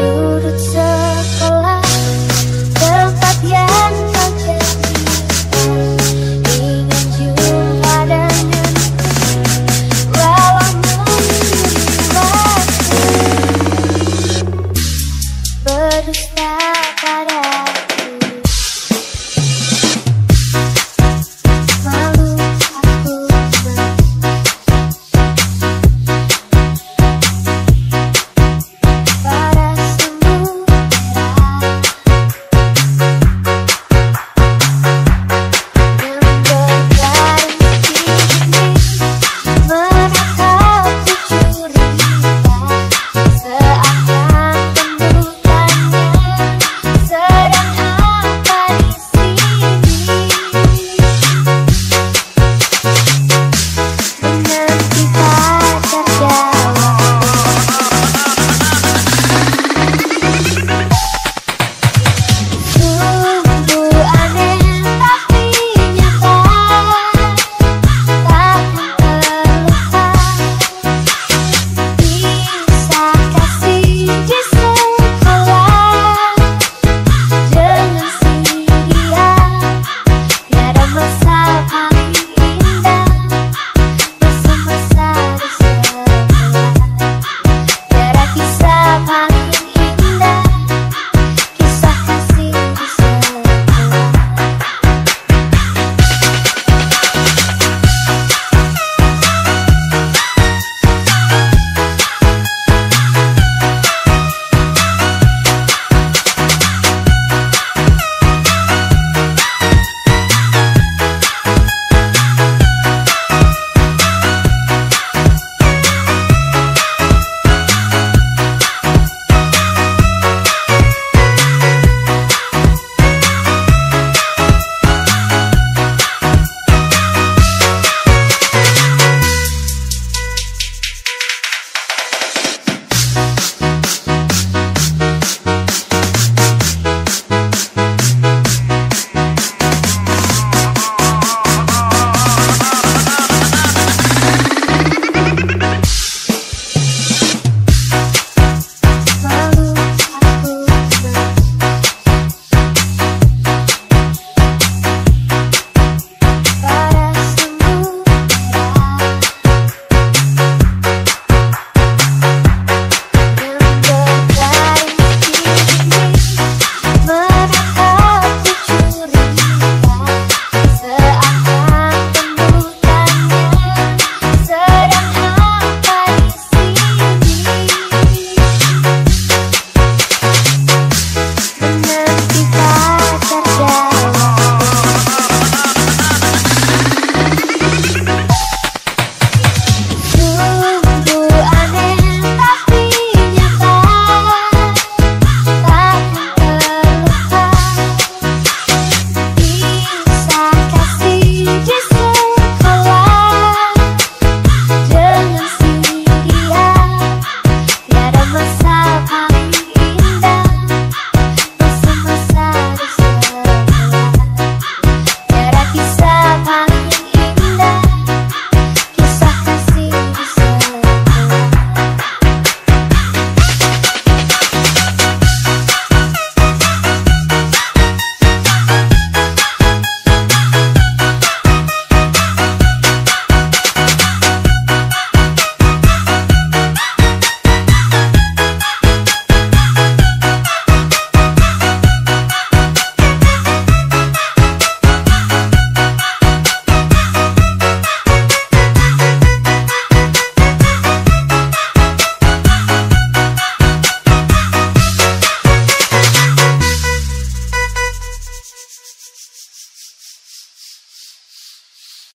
sudut sekolah tempat yang kau ingin jumpa dengan walau mungkin berdusta padamu